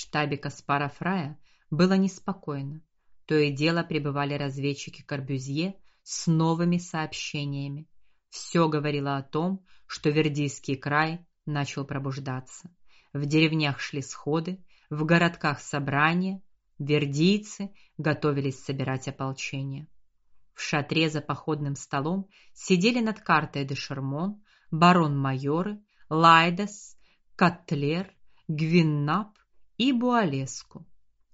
штабе Каспара Фрая было неспокойно. То и дело прибывали разведчики Карбюзье с новыми сообщениями. Все говорило о том, что Вердийский край начал пробуждаться. В деревнях шли сходы, в городках собрания, вердийцы готовились собирать ополчение. В шатре за походным столом сидели над картой де Шермон, барон-майоры, Лайдас, Катлер, Гвиннап и Буалеску.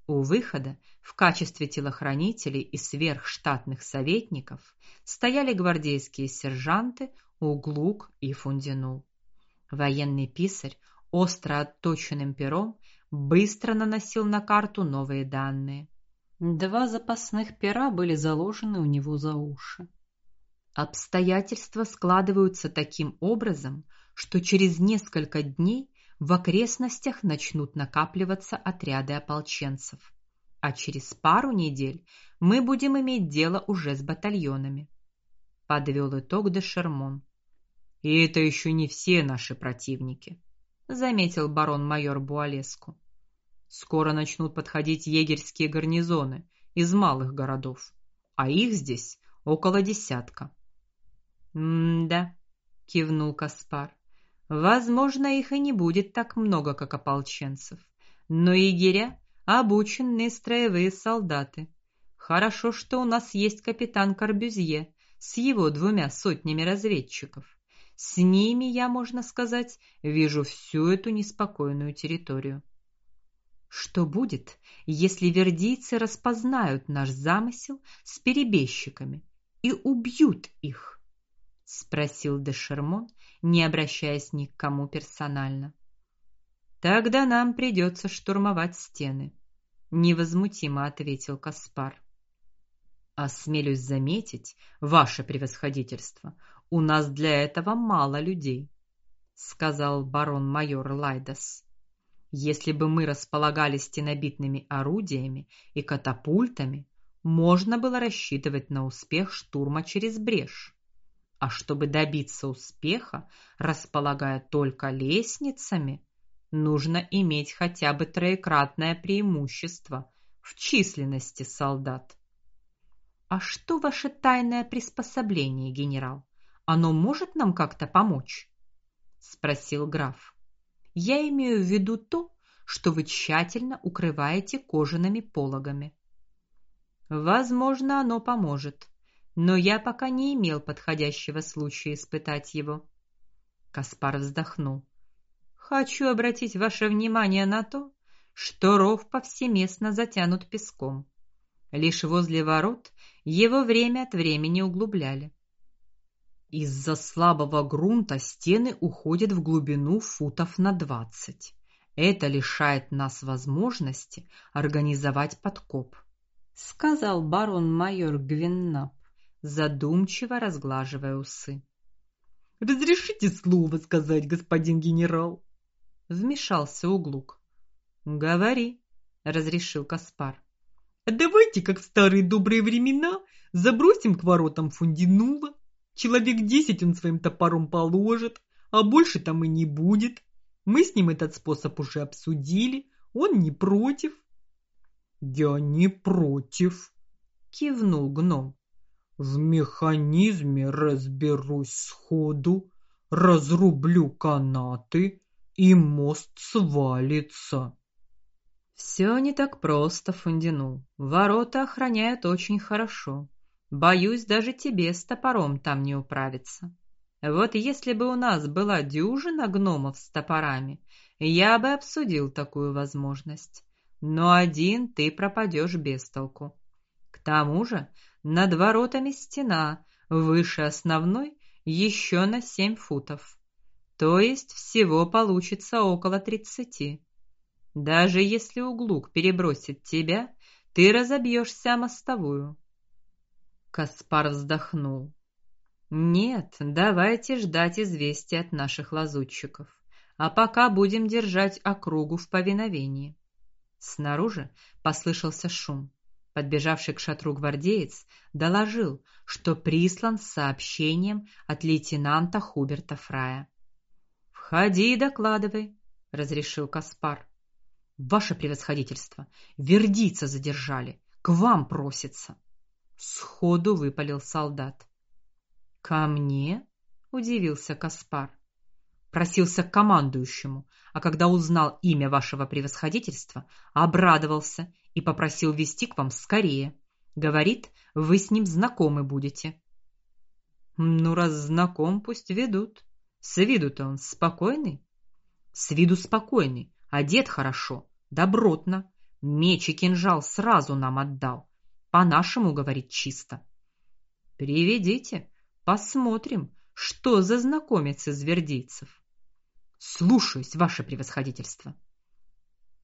У выхода в качестве телохранителей и сверхштатных советников стояли гвардейские сержанты Углук и Фундинул. Военный писарь остро отточенным пером быстро наносил на карту новые данные. Два запасных пера были заложены у него за уши. Обстоятельства складываются таким образом, что через несколько дней в окрестностях начнут накапливаться отряды ополченцев а через пару недель мы будем иметь дело уже с батальонами. Подвел итог де Шермон. И это еще не все наши противники, заметил барон-майор Буалеску. Скоро начнут подходить егерские гарнизоны из малых городов, а их здесь около десятка. М-да, кивнул Каспар. Возможно, их и не будет так много, как ополченцев, но егеря обученные строевые солдаты. Хорошо, что у нас есть капитан Карбюзье с его двумя сотнями разведчиков. С ними я, можно сказать, вижу всю эту неспокойную территорию. Что будет, если вердийцы распознают наш замысел с перебежчиками и убьют их? спросил де Шермон, не обращаясь ни к кому персонально. Тогда нам придется штурмовать стены, невозмутимо ответил Каспар. Осмелюсь заметить, ваше превосходительство, у нас для этого мало людей, сказал барон-майор Лайдас. Если бы мы располагали стенобитными орудиями и катапультами, можно было рассчитывать на успех штурма через брешь. А чтобы добиться успеха, располагая только лестницами, нужно иметь хотя бы троекратное преимущество в численности солдат. А что ваше тайное приспособление, генерал? Оно может нам как-то помочь? спросил граф. Я имею в виду то, что вы тщательно укрываете кожаными пологами. Возможно, оно поможет, но я пока не имел подходящего случая испытать его. Каспар вздохнул. Хочу обратить ваше внимание на то, что ров повсеместно затянут песком. Лишь возле ворот его время от времени углубляли. Из-за слабого грунта стены уходят в глубину футов на двадцать. Это лишает нас возможности организовать подкоп, сказал барон-майор Гвиннап, задумчиво разглаживая усы. Разрешите слово сказать, господин генерал, вмешался Углук. "Говори", разрешил Каспар. "Давайте, как в старые добрые времена, забросим к воротам Фундинула. Человек десять он своим топором положит, а больше там и не будет. Мы с ним этот способ уже обсудили, он не против". "Я не против", кивнул гном. В механизме разберусь сходу, разрублю канаты и мост свалится. Все не так просто, Фундину. Ворота охраняют очень хорошо. Боюсь, даже тебе с топором там не управиться. Вот если бы у нас была дюжина гномов с топорами, я бы обсудил такую возможность. Но один ты пропадешь без толку. К тому же, над воротами стена, выше основной, еще на семь футов. То есть всего получится около тридцати. Даже если углук перебросит тебя, ты разобьешься о мостовую. Каспар вздохнул. Нет, давайте ждать известия от наших лазутчиков. А пока будем держать округу в повиновении. Снаружи послышался шум. Подбежавший к шатру гвардеец доложил, что прислан с сообщением от лейтенанта Хуберта Фрая. "Входи и докладывай", разрешил Каспар. Ваше превосходительство, вердица задержали, к вам просится. Сходу выпалил солдат. Ко мне? удивился Каспар. Просился к командующему, а когда узнал имя вашего превосходительства, обрадовался и попросил вести к вам скорее. Говорит, вы с ним знакомы будете. Ну раз знаком, пусть ведут. С виду-то он спокойный. С виду спокойный, одет хорошо, добротно, меч и кинжал сразу нам отдал. По-нашему говорит чисто. Приведите, посмотрим, что за знакомец из вердийцев. Слушаюсь, ваше превосходительство.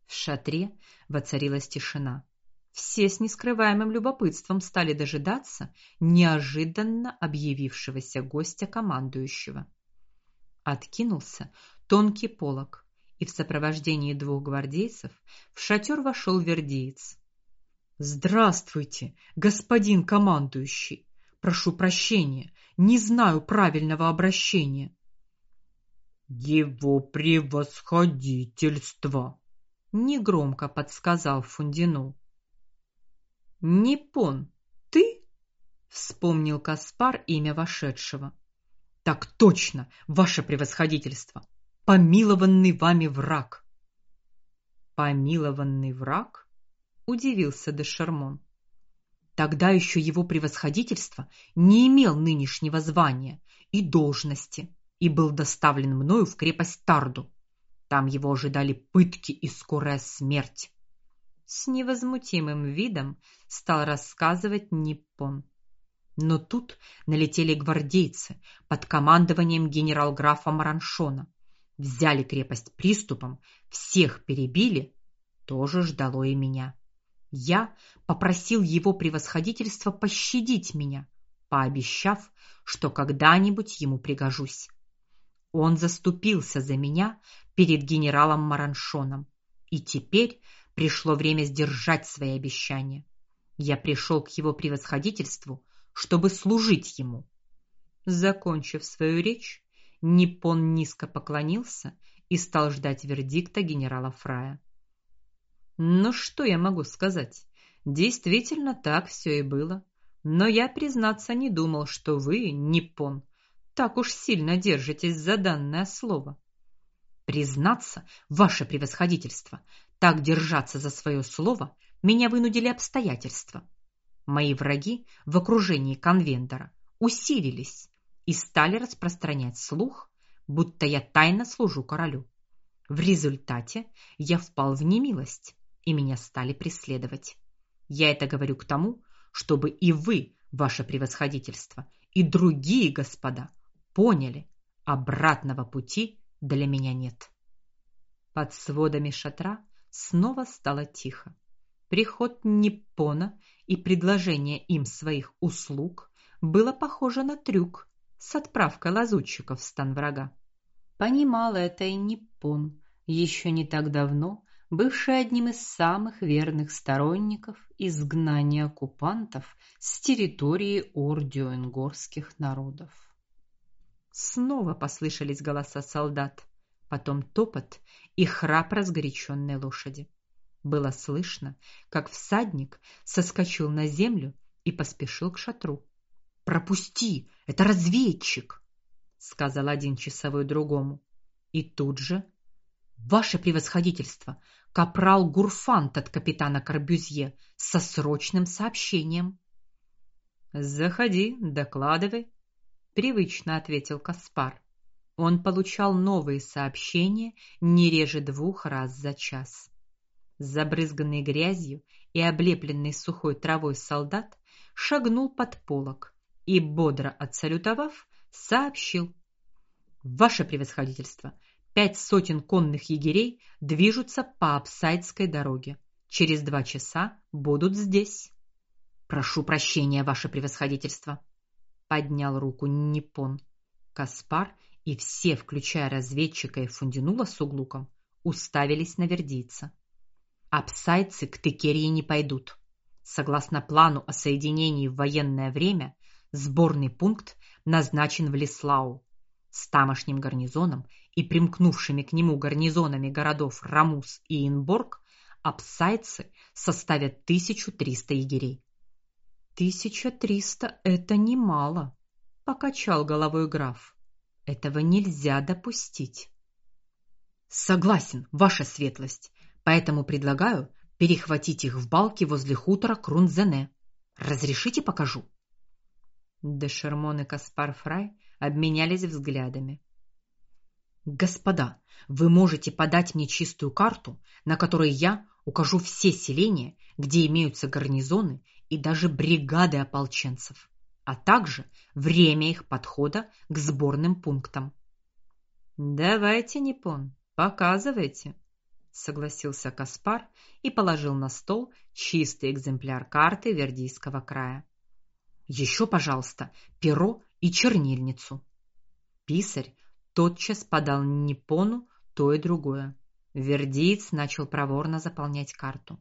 В шатре воцарилась тишина. Все с нескрываемым любопытством стали дожидаться неожиданно объявившегося гостя командующего. Откинулся тонкий полог, и в сопровождении двух гвардейцев в шатер вошел вердиец. Здравствуйте, господин командующий. Прошу прощения, не знаю правильного обращения. Его превосходительство, негромко подсказал Фундину. Ниппон, ты? вспомнил Каспар имя вошедшего. Так точно, ваше превосходительство. Помилованный вами враг. Помилованный враг? удивился де Шермон. Тогда еще его превосходительство не имел нынешнего звания и должности и был доставлен мною в крепость Тарду. Там его ожидали пытки и скорая смерть. С невозмутимым видом стал рассказывать Ниппон. Но тут налетели гвардейцы под командованием генерал-графа Мараншона. Взяли крепость приступом, всех перебили, тоже ждало и меня. Я попросил его превосходительство пощадить меня, пообещав, что когда-нибудь ему пригожусь. Он заступился за меня перед генералом Мараншоном, и теперь пришло время сдержать свои обещания. Я пришел к его превосходительству, чтобы служить ему. Закончив свою речь, Ниппон низко поклонился и стал ждать вердикта генерала Фрая. Ну что я могу сказать? Действительно так все и было. Но я признаться не думал, что вы, Ниппон, так уж сильно держитесь за данное слово. Признаться, ваше превосходительство, так держаться за свое слово меня вынудили обстоятельства. Мои враги в окружении конвендора усилились и стали распространять слух, будто я тайно служу королю. В результате я впал в немилость и меня стали преследовать. Я это говорю к тому, чтобы и вы, ваше превосходительство, и другие господа поняли, обратного пути для меня нет. Под сводами шатра снова стало тихо. Приход Ниппона и предложение им своих услуг было похоже на трюк с отправкой лазутчиков в стан врага. Понимал это и Ниппон, еще не так давно бывший одним из самых верных сторонников изгнания оккупантов с территории ордиоингорских народов. Снова послышались голоса солдат, потом топот и храп разгоряченной лошади. Было слышно, как всадник соскочил на землю и поспешил к шатру. "Пропусти, это разведчик", сказал один часовой другому. И тут же Ваше превосходительство, капрал Гурфант от капитана Карбюзье со срочным сообщением. Заходи, докладывай, привычно ответил Каспар. Он получал новые сообщения не реже двух раз за час. Забрызганный грязью и облепленный сухой травой солдат шагнул под полог и бодро отсалютовав, сообщил: "Ваше превосходительство, Пять сотен конных егерей движутся по Апсайдской дороге. Через два часа будут здесь. Прошу прощения, ваше превосходительство, поднял руку Ниппон. Каспар и все, включая разведчика и Фундинула с углуком, уставились на вердийца. Апсайцы к Текерии не пойдут. Согласно плану о соединении в военное время, сборный пункт назначен в Леслау с тамошним гарнизоном и примкнувшими к нему гарнизонами городов Рамус и Инборг а псайцы составят 1300 егерей. 1300 это немало, покачал головой граф. Этого нельзя допустить. Согласен, ваша светлость. Поэтому предлагаю перехватить их в балке возле хутора Крунзене. Разрешите покажу. Де Шермон и Каспар Фрай обменялись взглядами. Господа, вы можете подать мне чистую карту, на которой я укажу все селения, где имеются гарнизоны и даже бригады ополченцев, а также время их подхода к сборным пунктам. Давайте, Непон, показывайте, согласился Каспар и положил на стол чистый экземпляр карты Вердийского края. Еще, пожалуйста, перо и чернильницу. Писарь тотчас подал Непону то и другое. Вердиец начал проворно заполнять карту.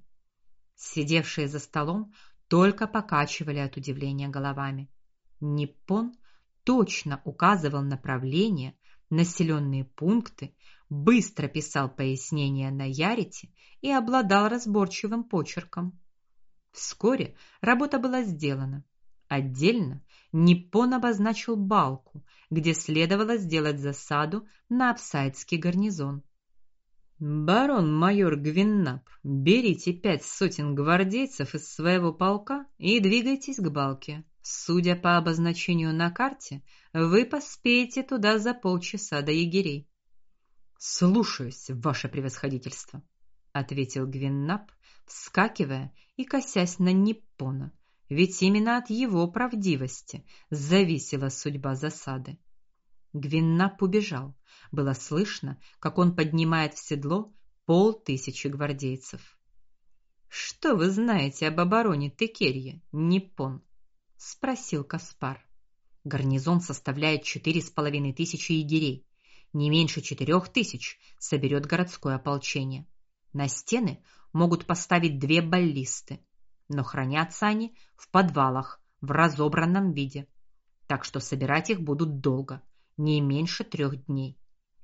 Сидевшие за столом только покачивали от удивления головами. Непон точно указывал направления, населенные пункты, быстро писал пояснения на ярите и обладал разборчивым почерком. Вскоре работа была сделана. Отдельно Непон обозначил балку, где следовало сделать засаду на Апсайдский гарнизон. Барон майор Гвиннап, берите пять сотен гвардейцев из своего полка и двигайтесь к балке. Судя по обозначению на карте, вы поспеете туда за полчаса до егерей. Слушаюсь, ваше превосходительство, ответил Гвиннап, вскакивая и косясь на Ниппона, ведь именно от его правдивости зависела судьба засады. Гвиннап убежал. Было слышно, как он поднимает в седло полтысячи гвардейцев. Что вы знаете об обороне Текерья, Ниппон? спросил Каспар. Гарнизон составляет четыре с половиной тысячи егерей. Не меньше четырех тысяч соберет городское ополчение. На стены могут поставить две баллисты но хранятся они в подвалах в разобранном виде. Так что собирать их будут долго, не меньше трех дней.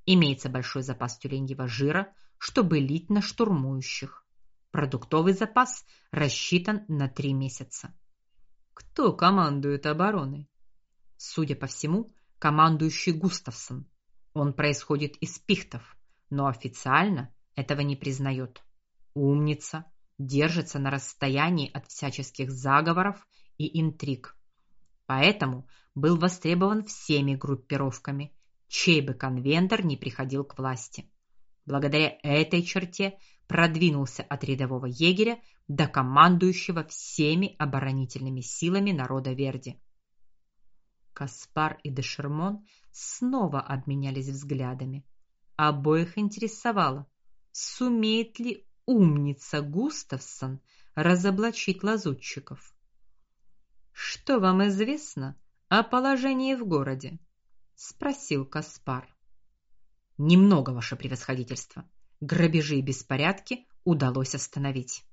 Имеется большой запас тюленьего жира, чтобы лить на штурмующих. Продуктовый запас рассчитан на три месяца. Кто командует обороной? Судя по всему, командующий Густавсон. Он происходит из пихтов, но официально этого не признает. Умница, держится на расстоянии от всяческих заговоров и интриг. Поэтому был востребован всеми группировками, чей бы конвентор не приходил к власти. Благодаря этой черте продвинулся от рядового егеря до командующего всеми оборонительными силами народа Верди. Каспар и Дешермон снова обменялись взглядами. Обоих интересовало, сумеет ли умница Густавсон разоблачить лазутчиков. Что вам известно о положении в городе? спросил Каспар. Немного, ваше превосходительство. Грабежи и беспорядки удалось остановить.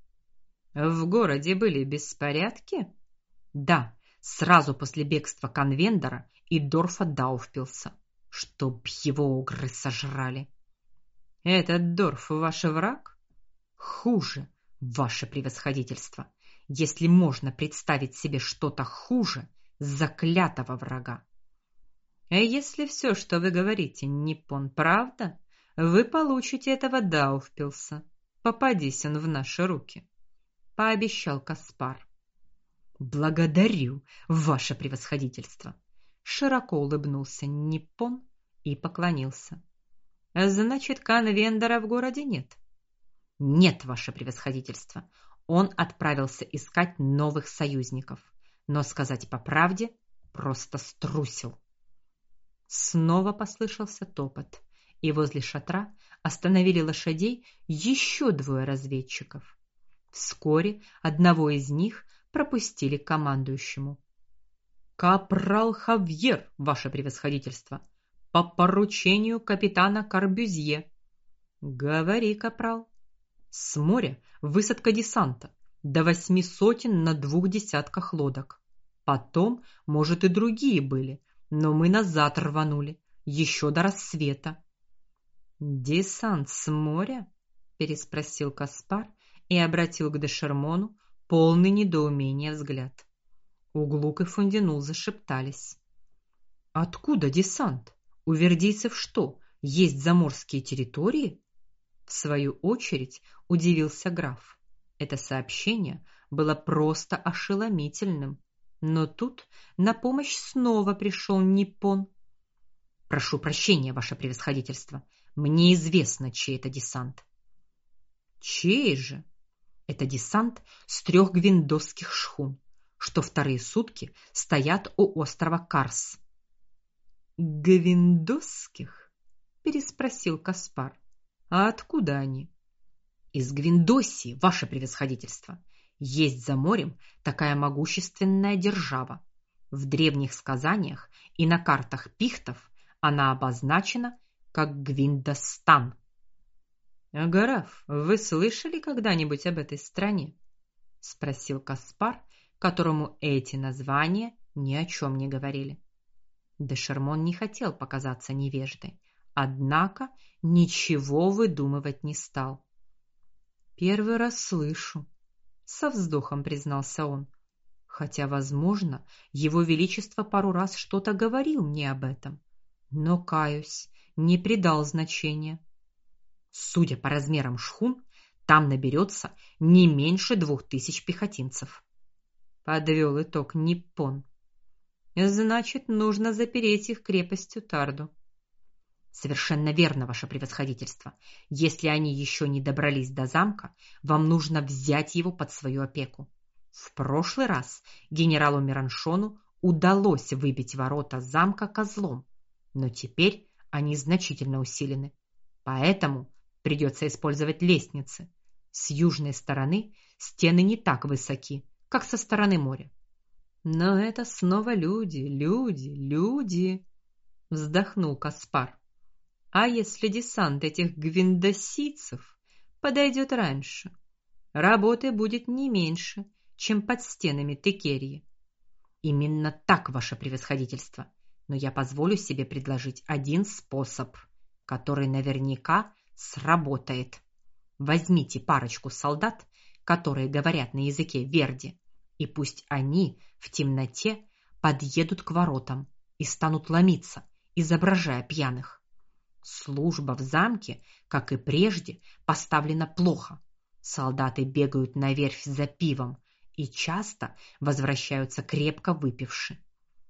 В городе были беспорядки? Да, сразу после бегства конвендора и Дорфа Дауфпилса, чтоб его огры сожрали. Этот Дорф ваш враг? Хуже, ваше превосходительство, если можно представить себе что-то хуже заклятого врага. А если все, что вы говорите, Ниппон, правда, вы получите этого Дауфпилса. Попадись он в наши руки, пообещал Каспар. Благодарю, ваше превосходительство. Широко улыбнулся Ниппон и поклонился. Значит, конвендора в городе нет. Нет, ваше превосходительство. Он отправился искать новых союзников, но сказать по правде, просто струсил. Снова послышался топот, и возле шатра остановили лошадей еще двое разведчиков. Вскоре одного из них пропустили к командующему. Капрал Хавьер, ваше превосходительство, по поручению капитана Карбюзье. Говори, капрал. С моря высадка десанта до восьми сотен на двух десятках лодок. Потом, может, и другие были, но мы назад рванули, еще до рассвета. Десант с моря? переспросил Каспар и обратил к Дешермону полный недоумения взгляд. Углук и Фундинул зашептались. Откуда десант? У вердийцев что, есть заморские территории? В свою очередь удивился граф. Это сообщение было просто ошеломительным. Но тут на помощь снова пришел Ниппон. Прошу прощения, ваше превосходительство. Мне известно, чей это десант. Чей же? Это десант с трех гвиндосских шхун, что вторые сутки стоят у острова Карс. Гвиндосских? переспросил Каспар. А откуда они? Из Гвиндосии, ваше превосходительство. Есть за морем такая могущественная держава. В древних сказаниях и на картах пихтов она обозначена как Гвиндостан. Граф, вы слышали когда-нибудь об этой стране? спросил Каспар, которому эти названия ни о чем не говорили. Де не хотел показаться невеждой, однако ничего выдумывать не стал. Первый раз слышу, со вздохом признался он. Хотя, возможно, его величество пару раз что-то говорил мне об этом, но каюсь, не придал значения. Судя по размерам шхун, там наберется не меньше двух тысяч пехотинцев. Подвел итог Ниппон. Значит, нужно запереть их крепостью Тарду. Совершенно верно, ваше превосходительство. Если они еще не добрались до замка, вам нужно взять его под свою опеку. В прошлый раз генералу Мираншону удалось выбить ворота замка козлом, но теперь они значительно усилены. Поэтому Придется использовать лестницы. С южной стороны стены не так высоки, как со стороны моря. Но это снова люди, люди, люди, вздохнул Каспар. А если десант этих гвиндосийцев подойдет раньше? Работы будет не меньше, чем под стенами Текерии. Именно так, ваше превосходительство. Но я позволю себе предложить один способ, который наверняка сработает. Возьмите парочку солдат, которые говорят на языке Верди, и пусть они в темноте подъедут к воротам и станут ломиться, изображая пьяных. Служба в замке, как и прежде, поставлена плохо. Солдаты бегают на верфь за пивом и часто возвращаются крепко выпивши.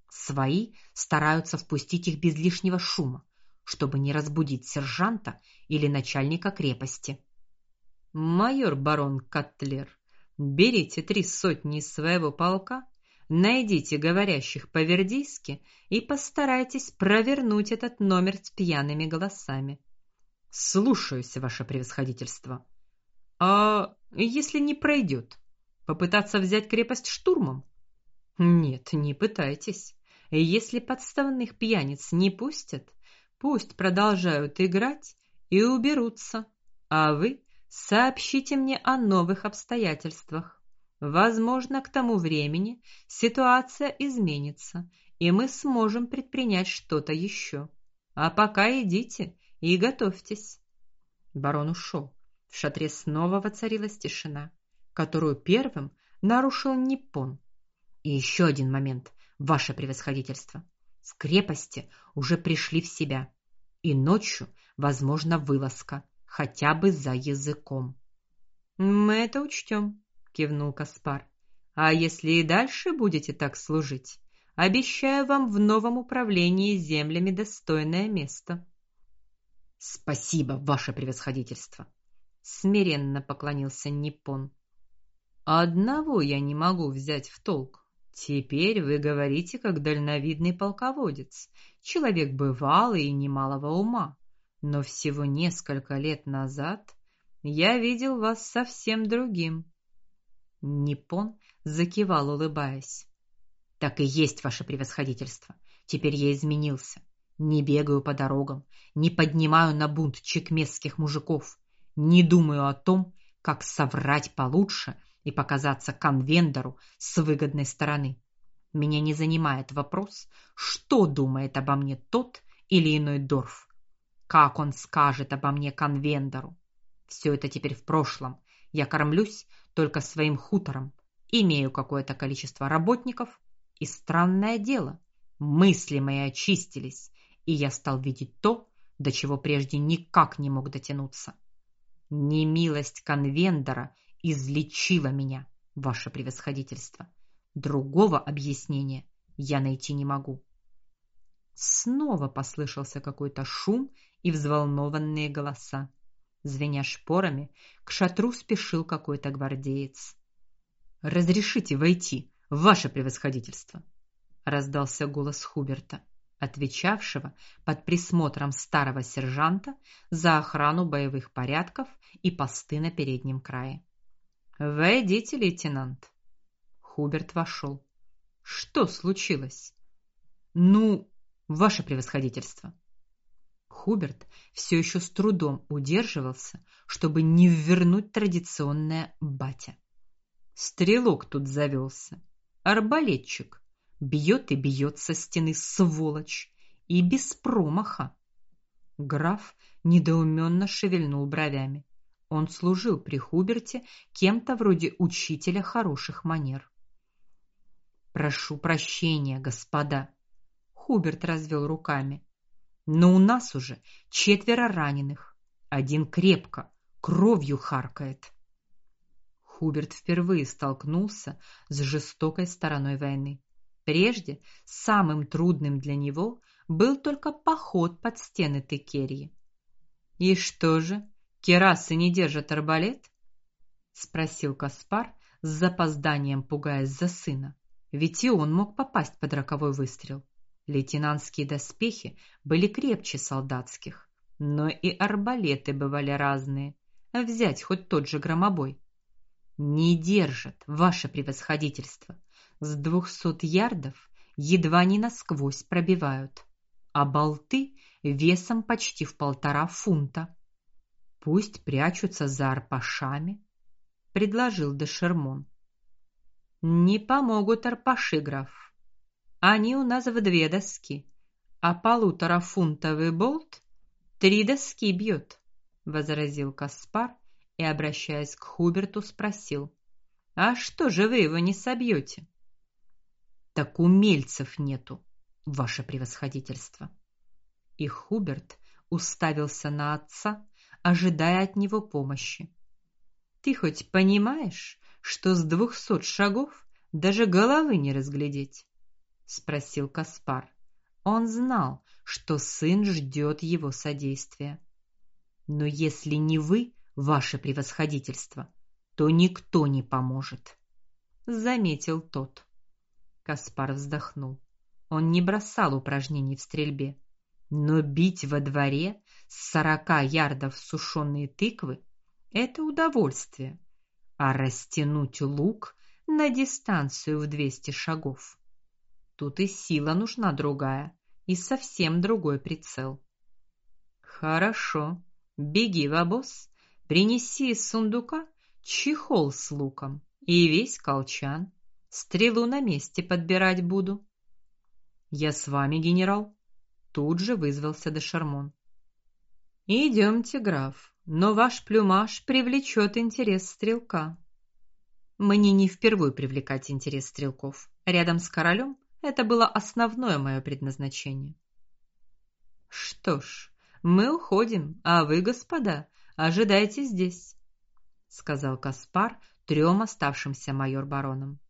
Свои стараются впустить их без лишнего шума, чтобы не разбудить сержанта или начальника крепости. Майор барон Катлер, берите три сотни из своего полка, найдите говорящих по-вердийски и постарайтесь провернуть этот номер с пьяными голосами. Слушаюсь, ваше превосходительство. А если не пройдет, попытаться взять крепость штурмом? Нет, не пытайтесь. Если подставных пьяниц не пустят, Пусть продолжают играть и уберутся, а вы сообщите мне о новых обстоятельствах. Возможно, к тому времени ситуация изменится, и мы сможем предпринять что-то еще. А пока идите и готовьтесь. Барон ушел. В шатре снова воцарилась тишина, которую первым нарушил Ниппон. И еще один момент, ваше превосходительство. В крепости уже пришли в себя и ночью, возможно, вылазка, хотя бы за языком. Мы это учтем, кивнул Каспар. А если и дальше будете так служить, обещаю вам в новом управлении землями достойное место. Спасибо, ваше превосходительство, смиренно поклонился Ниппон. Одного я не могу взять в толк. Теперь вы говорите как дальновидный полководец, человек бывалый и немалого ума. Но всего несколько лет назад я видел вас совсем другим. Ниппон закивал, улыбаясь. Так и есть, ваше превосходительство. Теперь я изменился. Не бегаю по дорогам, не поднимаю на бунт чекмесских мужиков, не думаю о том, как соврать получше и показаться конвендору с выгодной стороны. Меня не занимает вопрос, что думает обо мне тот или иной Дорф. Как он скажет обо мне конвендору? Все это теперь в прошлом. Я кормлюсь только своим хутором, имею какое-то количество работников, и странное дело, мысли мои очистились, и я стал видеть то, до чего прежде никак не мог дотянуться. Немилость конвендора излечила меня, ваше превосходительство. Другого объяснения я найти не могу. Снова послышался какой-то шум и взволнованные голоса. Звеня шпорами, к шатру спешил какой-то гвардеец. Разрешите войти, ваше превосходительство, раздался голос Хуберта, отвечавшего под присмотром старого сержанта за охрану боевых порядков и посты на переднем крае. Войдите, лейтенант. Хуберт вошел. Что случилось? Ну, ваше превосходительство. Хуберт все еще с трудом удерживался, чтобы не ввернуть традиционное батя. Стрелок тут завелся, арбалетчик, бьет и бьет со стены сволочь, и без промаха. Граф недоуменно шевельнул бровями. Он служил при Хуберте кем-то вроде учителя хороших манер. Прошу прощения, господа. Хуберт развел руками. Но у нас уже четверо раненых. Один крепко, кровью харкает. Хуберт впервые столкнулся с жестокой стороной войны. Прежде самым трудным для него был только поход под стены Текерии. И что же, керасы не держат арбалет? спросил Каспар с запозданием, пугаясь за сына. Ведь и он мог попасть под роковой выстрел. Лейтенантские доспехи были крепче солдатских, но и арбалеты бывали разные. А взять хоть тот же громобой не держат, ваше превосходительство. С двухсот ярдов едва не насквозь пробивают, а болты весом почти в полтора фунта. Пусть прячутся за арпашами, предложил де Шермон. Не помогут арпаши, граф. Они у нас в две доски, а полуторафунтовый болт три доски бьет, возразил Каспар и, обращаясь к Хуберту, спросил: "А что же вы его не собьете?» "Так умельцев нету, ваше превосходительство". И Хуберт уставился на отца, ожидая от него помощи. "Ты хоть понимаешь, что с двухсот шагов даже головы не разглядеть?" Спросил Каспар. Он знал, что сын ждет его содействия. Но если не вы, ваше превосходительство, то никто не поможет, заметил тот. Каспар вздохнул. Он не бросал упражнений в стрельбе, но бить во дворе с сорока ярдов сушеные тыквы это удовольствие, а растянуть лук на дистанцию в двести шагов тут и сила нужна другая, и совсем другой прицел. Хорошо. Беги в обоз Принеси из сундука чехол с луком и весь колчан. Стрелу на месте подбирать буду. Я с вами, генерал. Тут же вызвался де Шармон. Идемте, граф, но ваш плюмаж привлечет интерес стрелка. Мне не впервые привлекать интерес стрелков. Рядом с королем это было основное мое предназначение. Что ж, мы уходим, а вы, господа, Ожидайте здесь, сказал Каспар трем оставшимся майор-баронам.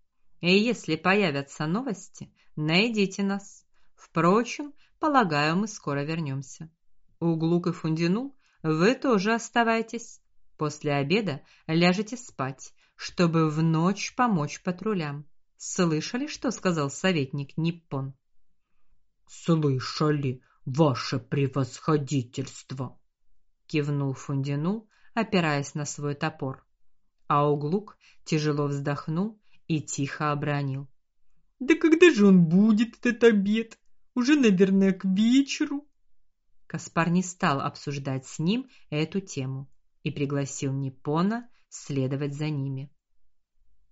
И если появятся новости, найдите нас. Впрочем, полагаю, мы скоро вернемся. Углук и Фундину вы тоже оставайтесь. После обеда ляжете спать, чтобы в ночь помочь патрулям. Слышали, что сказал советник Ниппон? Слышали, ваше превосходительство кивнул Фундину, опираясь на свой топор. А Углук тяжело вздохнул и тихо обронил: "Да когда же он будет этот обед? Уже, наверное, к вечеру". Каспар не стал обсуждать с ним эту тему и пригласил Ниппона следовать за ними.